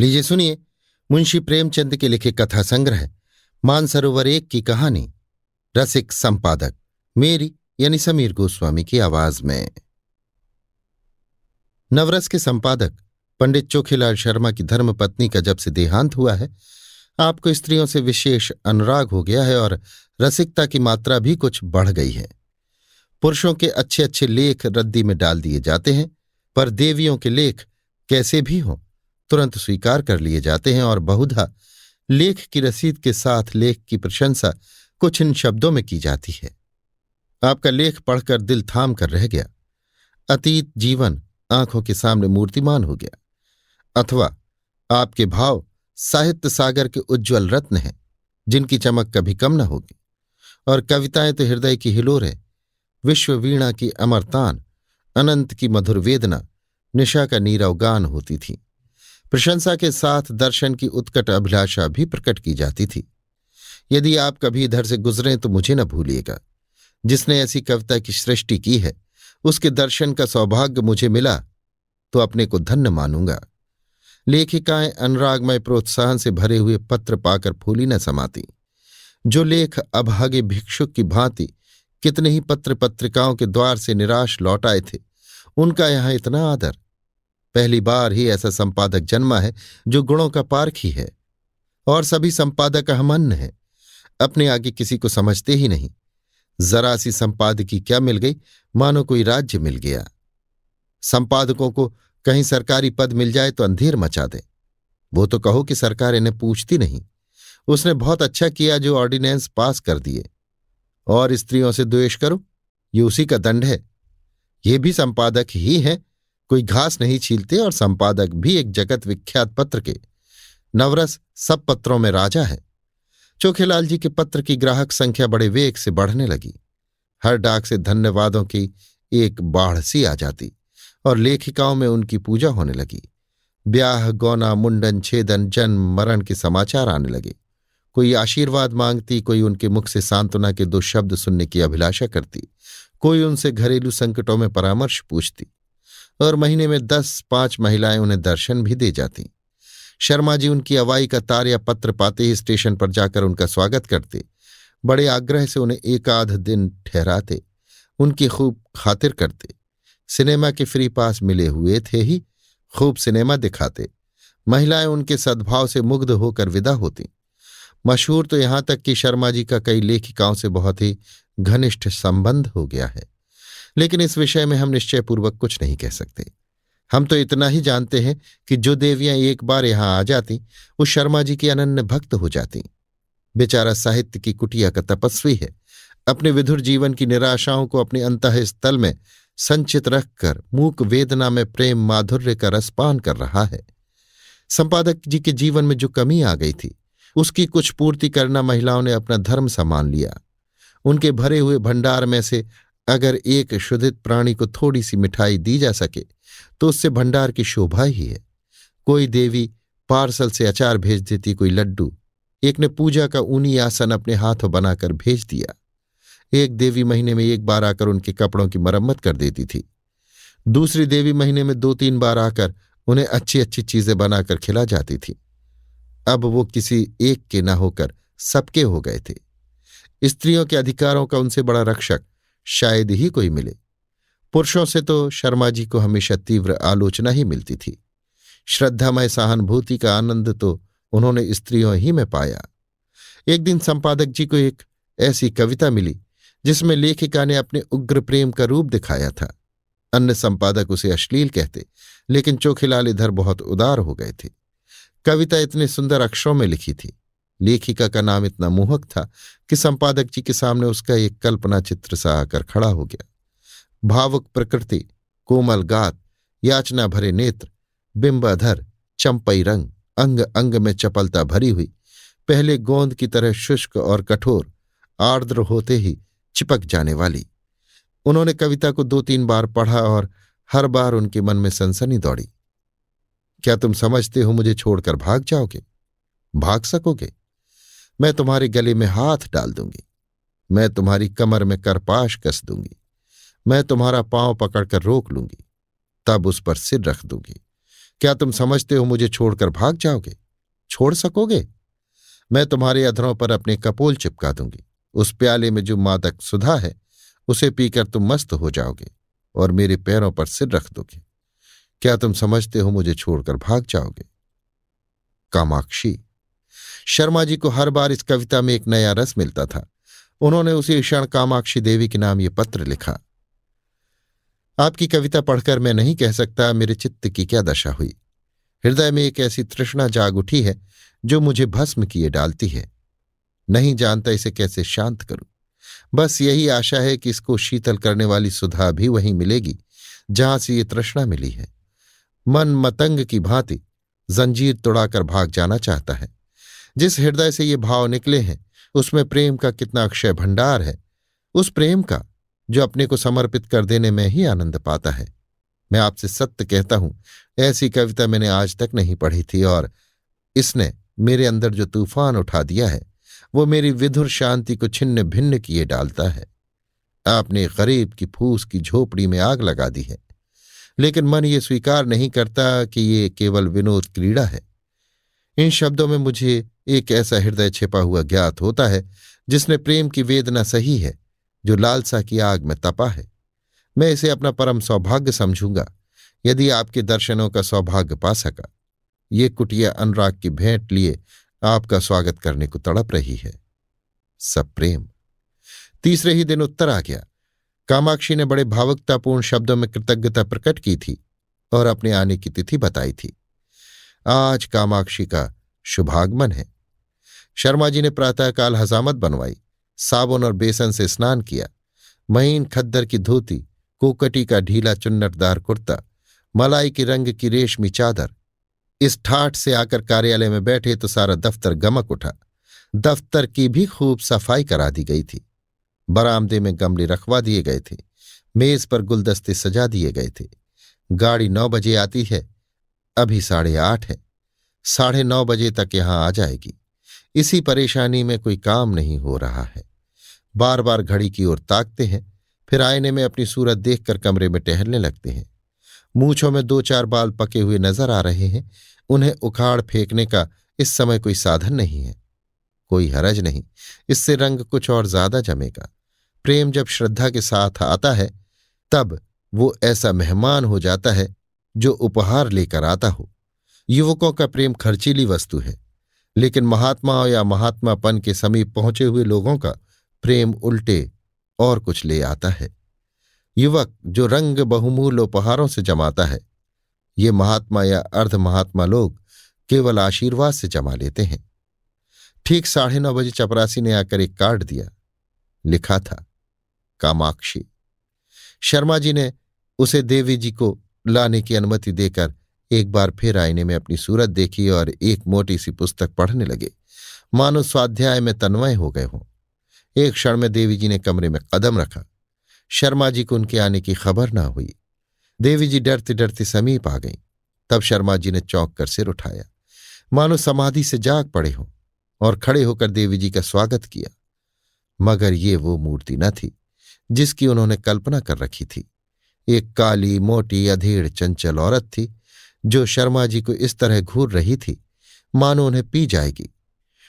लीजिए सुनिए, मुंशी प्रेमचंद के लिखे कथा संग्रह मानसरोवर एक की कहानी, रसिक संपादक, मेरी, यानी समीर गोस्वामी की आवाज़ में। नवरस के संपादक, पंडित चोखीलाल शर्मा की धर्मपत्नी का जब से देहांत हुआ है, आपको स्त्रियों से विशेष अनुराग हो गया है और रसिकता की मात्रा भी कुछ बढ़ गई है। पुरुषों के अच्छे अच्छे लेख रद्दी में डाल दिए जाते हैं, पर देवियों के लेख कैसे भी हों तुरंत स्वीकार कर लिए जाते हैं और बहुधा लेख की रसीद के साथ लेख की प्रशंसा कुछ इन शब्दों में की जाती है। आपका लेख पढ़कर दिल थाम कर रह गया। अतीत, जीवन, आँखों के सामने मूर्तिमान हो गया। अथवा आपके भाव साहित्य सागर के उज्ज्वल रत्न हैं, जिनकी चमक कभी कम न होगी। और कविताएँ तो हृदय की हिलोरें, विश्व वीणा की अमरतान, अनंत की मधुर वेदना, निशा का नीरव गान होती थी। प्रशंसा के साथ दर्शन की उत्कट अभिलाषा भी प्रकट की जाती थी। यदि आप कभी इधर से गुजरें तो मुझे न भूलिएगा। जिसने ऐसी कविता की सृष्टि की है, उसके दर्शन का सौभाग्य मुझे मिला तो अपने को धन्य मानूँगा। लेखिकाएँ अनुरागमय प्रोत्साहन से भरे हुए पत्र पाकर फूली न समाती। जो लेख अभागे भिक्षुक की भांति कितने ही पत्र पत्रिकाओं के द्वार से निराश लौट आए थे, उनका यहाँ इतना आदर पहली बार ही ऐसा संपादक जन्मा है, जो गुणों का पारखी है और सभी संपादक अहमन्न है। अपने आगे किसी को समझते ही नहीं। जरा सी संपादकी क्या मिल गई, मानो कोई राज्य मिल गया। संपादकों को कहीं सरकारी पद मिल जाए तो अंधेर मचा दे। वो तो कहो कि सरकार इन्हें पूछती नहीं। उसने बहुत अच्छा किया जो ऑर्डिनेंस पास कर दिए। और स्त्रियों से द्वेष करो, ये उसी का दंड है। ये भी संपादक ही है कोई घास नहीं छीलते और संपादक भी एक जगत विख्यात पत्र के। नवरस सब पत्रों में राजा है। चोखेलाल जी के पत्र की ग्राहक संख्या बड़े वेग से बढ़ने लगी। हर डाक से धन्यवादों की एक बाढ़ सी आ जाती और लेखिकाओं में उनकी पूजा होने लगी। ब्याह, गौना, मुंडन, छेदन, जन्म, मरण के समाचार आने लगे। कोई आशीर्वाद मांगती, कोई उनके मुख से सांत्वना के दो शब्द सुनने की अभिलाषा करती। कोई उनसे घरेलू संकटों में परामर्श पूछती। और महीने में दस पाँच महिलाएँ उन्हें दर्शन भी दे जाती। शर्मा जी उनकी अवाई का तार या पत्र पाते ही स्टेशन पर जाकर उनका स्वागत करते। बड़े आग्रह से उन्हें एक आध दिन ठहराते। उनकी खूब खातिर करते। सिनेमा के फ्री पास मिले हुए थे ही खूब सिनेमा दिखाते। महिलाएँ उनके सद्भाव से मुग्ध होकर विदा होती। मशहूर तो यहाँ तक कि शर्मा जी का कई लेखिकाओं से बहुत ही घनिष्ठ संबंध हो गया है। लेकिन इस विषय में हम निश्चयपूर्वक कुछ नहीं कह सकते। हम तो इतना ही जानते हैं कि जो देवियाँ एक बार यहाँ आ जाती, वो शर्मा जी की अनन्य भक्त हो जाती। बेचारा साहित्य की कुटिया का तपस्वी है। अपने विधुर जीवन की निराशाओं को अपने अंतः स्थल में संचित रखकर मूक वेदना में प्रेम माधुर्य का रसपान कर रहा है। संपादक जी के जीवन में जो कमी आ गई थी, उसकी कुछ पूर्ति करना महिलाओं ने अपना धर्म समान लिया। उनके भरे हुए भंडार में से अगर एक शुद्धित प्राणी को थोड़ी सी मिठाई दी जा सके तो उससे भंडार की शोभा ही है। कोई देवी पार्सल से अचार भेज देती कोई लड्डू, एक ने पूजा का ऊनी आसन अपने हाथों बनाकर भेज दिया। एक देवी महीने में एक बार आकर उनके कपड़ों की मरम्मत कर देती थी। दूसरी देवी महीने में दो तीन बार आकर उन्हें अच्छी अच्छी चीज़ें बनाकर खिला जाती थी। अब वो किसी एक के न होकर सबके हो गए थे। स्त्रियों के अधिकारों का उनसे बड़ा रक्षक शायद ही कोई मिले। पुरुषों से तो शर्मा जी को हमेशा तीव्र आलोचना ही मिलती थी। श्रद्धामय सहानुभूति का आनंद तो उन्होंने स्त्रियों ही में पाया। एक दिन संपादक जी को एक ऐसी कविता मिली, जिसमें लेखिका ने अपने उग्र प्रेम का रूप दिखाया था। अन्य संपादक उसे अश्लील कहते, लेकिन चोखिलाल इधर बहुत उदार हो गए थे। कविता इतने सुंदर अक्षरों में लिखी थी। लेखिका का नाम इतना मोहक था कि संपादक जी के सामने उसका एक कल्पना चित्र सा आकर खड़ा हो गया। भावुक प्रकृति, कोमल गात, याचना भरे नेत्र, बिंबाधर, चंपई रंग, अंग अंग में चपलता भरी हुई, पहले गोंद की तरह शुष्क और कठोर, आर्द्र होते ही चिपक जाने वाली। उन्होंने कविता को दो तीन बार पढ़ा और हर बार उनके मन में सनसनी दौड़ी। क्या तुम समझते हो मुझे छोड़कर भाग जाओगे? भाग सकोगे? मैं तुम्हारे गले में हाथ डाल दूँगी। मैं तुम्हारी कमर में करपाश कस दूँगी। मैं तुम्हारा पाँव पकड़कर रोक लूँगी। तब उस पर सिर रख दूँगी। क्या तुम समझते हो मुझे छोड़कर भाग जाओगे? छोड़ सकोगे? मैं तुम्हारे अधरों पर अपने कपोल चिपका दूँगी। उस प्याले में जो मादक सुधा है, उसे पीकर तुम मस्त हो जाओगे और मेरे पैरों पर सिर रख दोगे। क्या तुम समझते हो मुझे छोड़कर भाग जाओगे? कामाक्षी शर्मा जी को हर बार इस कविता में एक नया रस मिलता था। उन्होंने उसी क्षण कामाक्षी देवी के नाम ये पत्र लिखा। आपकी कविता पढ़कर मैं नहीं कह सकता मेरे चित्त की क्या दशा हुई। हृदय में एक ऐसी तृष्णा जाग उठी है, जो मुझे भस्म किए डालती है। नहीं जानता इसे कैसे शांत करूँ। बस यही आशा है कि इसको शीतल करने वाली सुधा भी वहीं मिलेगी, जहाँ से ये तृष्णा मिली है। मन मतंग की भांति, जंजीर तोड़ाकर भाग जाना चाहता है। जिस हृदय से ये भाव निकले हैं, उसमें प्रेम का कितना अक्षय भंडार है। उस प्रेम का, जो अपने को समर्पित कर देने में ही आनंद पाता है। मैं आपसे सत्य कहता हूँ, ऐसी कविता मैंने आज तक नहीं पढ़ी थी और इसने मेरे अंदर जो तूफ़ान उठा दिया है, वो मेरी विधुर शांति को छिन्न भिन्न किए डालता है। आपने गरीब की फूस की झोपड़ी में आग लगा दी है, लेकिन मन ये स्वीकार नहीं करता कि ये केवल विनोद क्रीड़ा है। इन शब्दों में मुझे एक ऐसा हृदय छिपा हुआ ज्ञात होता है, जिसने प्रेम की वेदना सही है, जो लालसा की आग में तपा है। मैं इसे अपना परम सौभाग्य समझूँगा, यदि आपके दर्शनों का सौभाग्य पा सका। ये कुटिया अनुराग की भेंट लिए आपका स्वागत करने को तड़प रही है। सब प्रेम। तीसरे ही दिन उत्तर आ गया। कामाक्षी ने बड़े भावुकतापूर्ण शब्दों में कृतज्ञता प्रकट की थी और अपने आने की तिथि बताई थी। आज कामाक्षी का शुभागमन है। शर्मा जी ने प्रातःकाल हजामत बनवाई, साबुन और बेसन से स्नान किया। महीन खद्दर की धोती, कोकटी का ढीला चुन्नटदार कुर्ता, मलाई की रंग की रेशमी चादर। इस ठाठ से आकर कार्यालय में बैठे तो सारा दफ्तर गमक उठा। दफ्तर की भी खूब सफ़ाई करा दी गई थी। बरामदे में गमले रखवा दिए गए थे। मेज पर गुलदस्ते सजा दिए गए थे। गाड़ी नौ बजे आती है। अभी साढ़े आठ है। साढ़े नौ बजे तक यहाँ आ जाएगी। इसी परेशानी में कोई काम नहीं हो रहा है। बार बार घड़ी की ओर ताकते हैं, फिर आईने में अपनी सूरत देखकर कमरे में टहलने लगते हैं। मूछों में दो चार बाल पके हुए नज़र आ रहे हैं। उन्हें उखाड़ फेंकने का इस समय कोई साधन नहीं है। कोई हरज नहीं। इससे रंग कुछ और ज़्यादा जमेगा। प्रेम जब श्रद्धा के साथ आता है, तब वो ऐसा मेहमान हो जाता है जो उपहार लेकर आता हो। युवकों का प्रेम खर्चीली वस्तु है, लेकिन महात्माओं या महात्मापन के समीप पहुँचे हुए लोगों का प्रेम उल्टे और कुछ ले आता है। युवक जो रंग बहुमूल्य उपहारों से जमाता है, ये महात्मा या अर्ध महात्मा लोग केवल आशीर्वाद से जमा लेते हैं। ठीक साढ़े नौ बजे चपरासी ने आकर एक कार्ड दिया। लिखा था, कामाक्षी। शर्मा जी ने उसे देवी जी को लाने की अनुमति देकर एक बार फिर आईने में अपनी सूरत देखी और एक मोटी सी पुस्तक पढ़ने लगे। मानो स्वाध्याय में तन्वय हो गए हों। एक क्षण में देवी जी ने कमरे में कदम रखा। शर्मा जी को उनके आने की खबर ना हुई। देवी जी डरते डरते समीप आ गईं। तब शर्मा जी ने चौंक कर सिर उठाया। मानो समाधि से जाग पड़े हों और खड़े होकर देवी जी का स्वागत किया। मगर ये वो मूर्ति न थी, जिसकी उन्होंने कल्पना कर रखी थी। एक काली, मोटी, अधेड़, चंचल औरत थी, जो शर्मा जी को इस तरह घूर रही थी, मानो उन्हें पी जाएगी।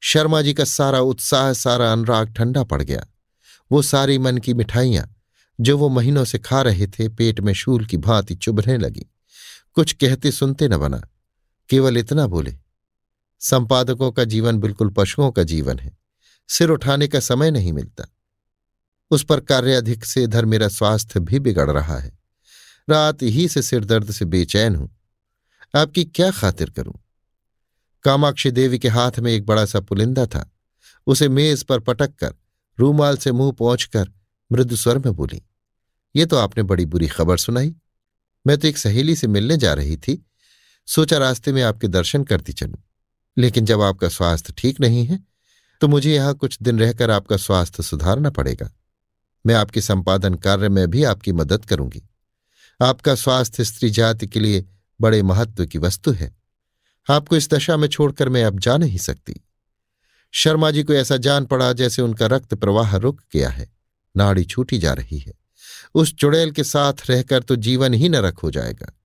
शर्मा जी का सारा उत्साह, सारा अनुराग ठंडा पड़ गया। वो सारी मन की मिठाइयाँ, जो वो महीनों से खा रहे थे, पेट में शूल की भांति चुभने लगी। कुछ कहते सुनते न बना, केवल इतना बोले, संपादकों का जीवन बिल्कुल पशुओं का जीवन है, सिर उठाने का समय नहीं मिलता। उस पर कार्य अधिक से इधर मेरा स्वास्थ्य भी बिगड़ रहा है। रात ही से सिर दर्द से बेचैन हूँ। आपकी क्या खातिर करूँ? कामाक्षी देवी के हाथ में एक बड़ा सा पुलिंदा था। उसे मेज पर पटक कर रूमाल से मुँह पहुंचकर मृदु स्वर में बोली, ये तो आपने बड़ी बुरी खबर सुनाई। मैं तो एक सहेली से मिलने जा रही थी। सोचा रास्ते में आपके दर्शन करती चलूँ। लेकिन जब आपका स्वास्थ्य ठीक नहीं है तो मुझे यहाँ कुछ दिन रहकर आपका स्वास्थ्य सुधारना पड़ेगा। मैं आपके संपादन कार्य में भी आपकी मदद करूँगी। आपका स्वास्थ्य स्त्री जाति के लिए बड़े महत्व की वस्तु है। आपको इस दशा में छोड़कर मैं अब जा नहीं सकती। शर्मा जी को ऐसा जान पड़ा जैसे उनका रक्त प्रवाह रुक गया है। नाड़ी छूटी जा रही है। उस चुड़ैल के साथ रहकर तो जीवन ही नरक हो जाएगा।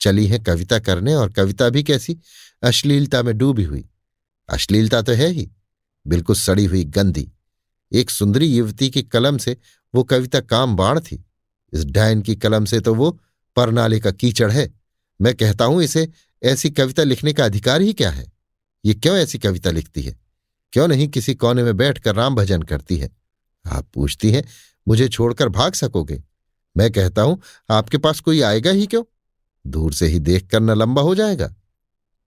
चली है कविता करने और कविता भी कैसी? अश्लीलता में डूबी हुई। अश्लीलता तो है ही। बिल्कुल सड़ी हुई गंदी। एक सुंदरी युवती की कलम से वो कविता काम बाण थी। इस डायन की कलम से तो वो परनाले का कीचड़ है। मैं कहता हूँ, इसे ऐसी कविता लिखने का अधिकार ही क्या है? ये क्यों ऐसी कविता लिखती है? क्यों नहीं किसी कोने में बैठकर राम भजन करती है? आप पूछती हैं, मुझे छोड़कर भाग सकोगे? मैं कहता हूँ, आपके पास कोई आएगा ही क्यों? दूर से ही देखकर न लंबा हो जाएगा।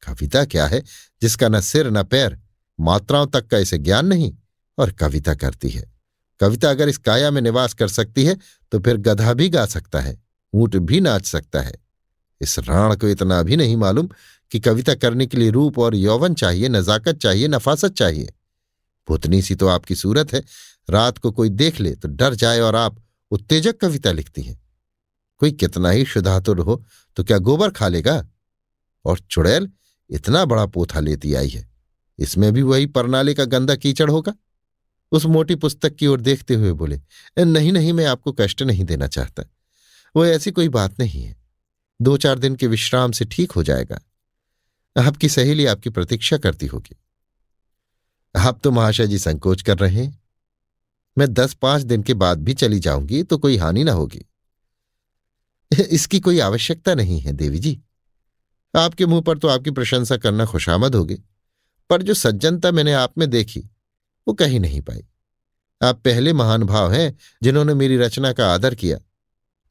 कविता क्या है जिसका न सिर न पैर, मात्राओं तक का इसे ज्ञान नहीं और कविता करती है। कविता अगर इस काया में निवास कर सकती है तो फिर गधा भी गा सकता है, ऊँट भी नाच सकता है। इस राण को इतना भी नहीं मालूम कि कविता करने के लिए रूप और यौवन चाहिए नजाकत चाहिए नफासत चाहिए। भूतनी सी तो आपकी सूरत है, रात को कोई देख ले तो डर जाए और आप उत्तेजक कविता लिखती हैं। कोई कितना ही शुद्धातुर हो तो क्या गोबर खा लेगा? और चुड़ैल इतना बड़ा पोथा लेती आई है, इसमें भी वही परनाले का गंदा कीचड़ होगा। उस मोटी पुस्तक की ओर देखते हुए बोले नहीं नहीं, मैं आपको कष्ट नहीं देना चाहता। वो ऐसी कोई बात नहीं है। दो चार दिन के विश्राम से ठीक हो जाएगा। आपकी सहेली आपकी प्रतीक्षा करती होगी। आप तो महाशय जी संकोच कर रहे हैं। मैं दस पाँच दिन के बाद भी चली जाऊँगी तो कोई हानि ना होगी। इसकी कोई आवश्यकता नहीं है, देवी जी। आपके मुँह पर तो आपकी प्रशंसा करना खुशामद होगी। पर जो सज्जनता मैंने आप में देखी वो कहीं नहीं पाई। आप पहले महान भाव हैं जिन्होंने मेरी रचना का आदर किया।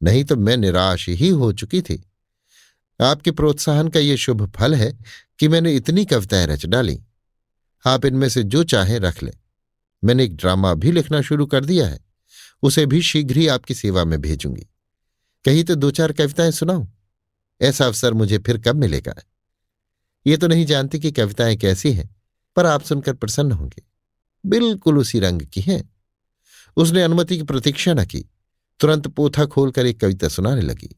नहीं तो मैं निराश ही हो चुकी थी। आपके प्रोत्साहन का ये शुभ फल है कि मैंने इतनी कविताएँ रच डाली। आप इनमें से जो चाहें रख लें। मैंने एक ड्रामा भी लिखना शुरू कर दिया है। उसे भी शीघ्र ही आपकी सेवा में भेजूँगी। कहीं तो दो चार कविताएँ सुनाऊं। ऐसा अवसर मुझे फिर कब मिलेगा? ये तो नहीं जानती कि कविताएँ कैसी हैं, पर आप सुनकर प्रसन्न होंगे। बिल्कुल उसी रंग की हैं। उसने अनुमति की प्रतीक्षा न की। तुरंत पोथा खोलकर एक कविता सुनाने लगी।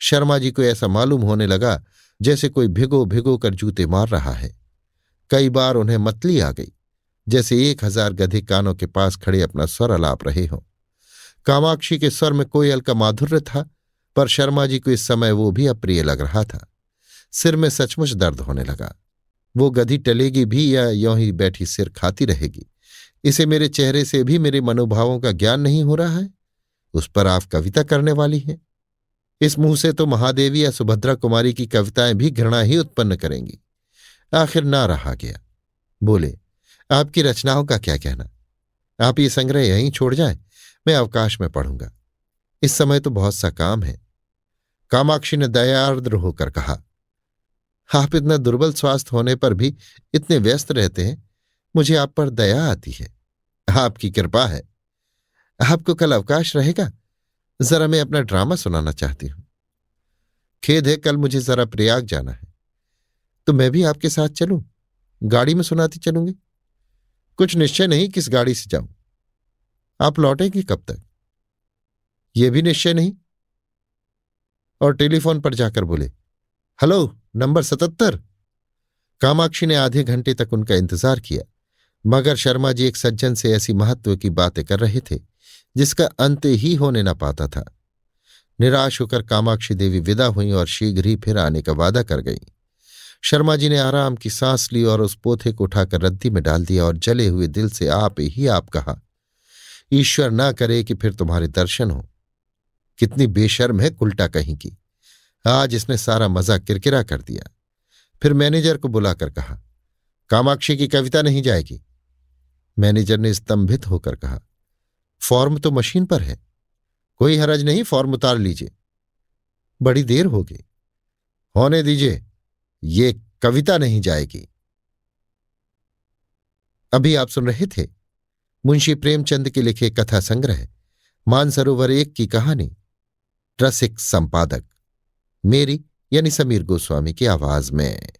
शर्मा जी को ऐसा मालूम होने लगा जैसे कोई भिगो भिगो कर जूते मार रहा है। कई बार उन्हें मतली आ गई, जैसे एक हज़ार गधे कानों के पास खड़े अपना स्वर अलाप रहे हों। कामाक्षी के स्वर में कोयल का माधुर्य था, पर शर्मा जी को इस समय वो भी अप्रिय लग रहा था। सिर में सचमुच दर्द होने लगा। वो गधी टलेगी भी या यों ही बैठी सिर खाती रहेगी। इसे मेरे चेहरे से भी मेरे मनोभावों का ज्ञान नहीं हो रहा है। उस पर आप कविता करने वाली हैं। इस मुँह से तो महादेवी या सुभद्रा कुमारी की कविताएँ भी घृणा ही उत्पन्न करेंगी। आखिर ना रहा गया। बोले, आपकी रचनाओं का क्या कहना? आप ये संग्रह यहीं छोड़ जाएँ, मैं अवकाश में पढ़ूँगा। इस समय तो बहुत सा काम है। कामाक्षी ने दयार्द्र होकर कहा, आप इतना दुर्बल स्वास्थ्य होने पर भी इतने व्यस्त रहते हैं, मुझे आप पर दया आती है। आपकी कृपा है। आपको कल अवकाश रहेगा। जरा मैं अपना ड्रामा सुनाना चाहती हूँ। खेद है कल मुझे जरा प्रयाग जाना है। तो मैं भी आपके साथ चलूँ? गाड़ी में सुनाती चलूँगी? कुछ निश्चय नहीं किस गाड़ी से जाऊँ। आप लौटेंगे कब तक? यह भी निश्चय नहीं। और टेलीफोन पर जाकर बोले, हेलो, नंबर सतहत्तर? कामाक्षी ने आधे घंटे तक उनका इंतज़ार किया। मगर शर्मा जी एक सज्जन से ऐसी महत्व की बातें कर रहे थे, जिसका अंत ही होने न पाता था। निराश होकर कामाक्षी देवी विदा हुई और शीघ्र ही फिर आने का वादा कर गई। शर्मा जी ने आराम की सांस ली और उस पोथे को उठाकर रद्दी में डाल दिया और जले हुए दिल से आप ही आप कहा, ईश्वर ना करे कि फिर तुम्हारे दर्शन हो। कितनी बेशर्म है उल्टा कहीं की। आज इसने सारा मज़ा किरकिरा कर दिया। फिर मैनेजर को बुलाकर कहा, कामाक्षी की कविता नहीं जाएगी। मैनेजर ने स्तंभित होकर कहा, फॉर्म तो मशीन पर है। कोई हरज नहीं, फॉर्म उतार लीजिए। बड़ी देर होगी होने दीजिए, ये कविता नहीं जाएगी। अभी आप सुन रहे थे मुंशी प्रेमचंद के लिखे कथा संग्रह, मानसरोवर एक की कहानी, रसिक संपादक, मेरी यानी समीर गोस्वामी की आवाज़ में।